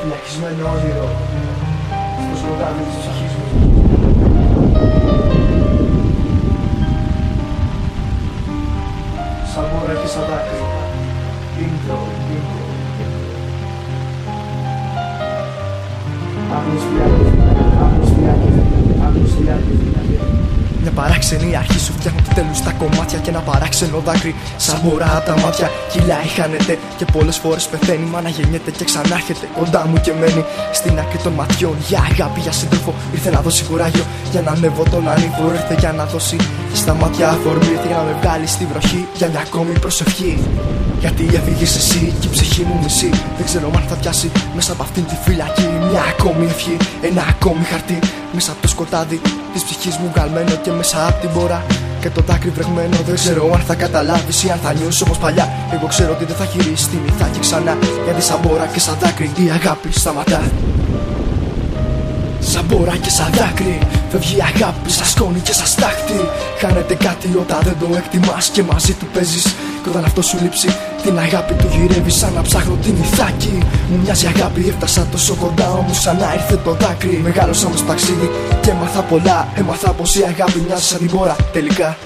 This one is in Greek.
Φυλακισμένο όνειρο. Στο σκοτάδι της ψυχής μου Σαν μόρα και σαν δάκρυ Intro, intro Άγνωστη άκρη, άγνωστη άκρη, άγνωστη άκρη Μια παράξενη αρχή σου φτιάχνω το τέλους στα κομμάτια και ένα παράξενο δάκρυ. Σαν μωρά απ' τα μάτια, κυλάει, χάνεται. Και πολλές φορές πεθαίνει, μα να γεννιέται και ξανάρχεται κοντά μου και μένει στην άκρη των ματιών. Για αγάπη, για σύντροφο, ήρθε να δώσει κουράγιο. Για να ανέβω τον ανήβο, ήρθε για να δώσει στα μάτια αφορμή. Ήρθε για να με βγάλει στη βροχή, για μια ακόμη προσευχή. Γιατί έφυγες εσύ και η ψυχή μου μισή. Δεν ξέρω αν θα πιάσει μέσα από αυτήν τη φυλακή. Μια ακόμη ευχή, ένα ακόμη χαρτί. Μέσα από το σκοτάδι της ψυχής μου βγαλμένο και μέσα από την πορά. Και το δάκρυ βρεγμένο δεν ξέρω αν θα καταλάβεις ή αν θα νιώσεις όπως παλιά. Εγώ ξέρω ότι δεν θα γυρίσεις τη και ξανά. Γιατί σαν μπόρα και σαν δάκρυ η αγάπη σταματά. Σαν μπόρα και σαν δάκρυ. Φεύγει η αγάπη σαν σκόνη και σαν στάχτη. Χάνεται κάτι όταν δεν το εκτιμάς και μαζί του παίζεις. Και όταν αυτό σου λείψει την αγάπη του γυρεύει σαν να ψάχνω την ηθάκη Μου μοιάζει αγάπη έφτασα τόσο κοντά όμως σαν να ήρθε το δάκρυ. Μεγάλωσα με στο ταξίδι και έμαθα πολλά. Έμαθα πως η αγάπη μοιάζει σαν την μπόρα τελικά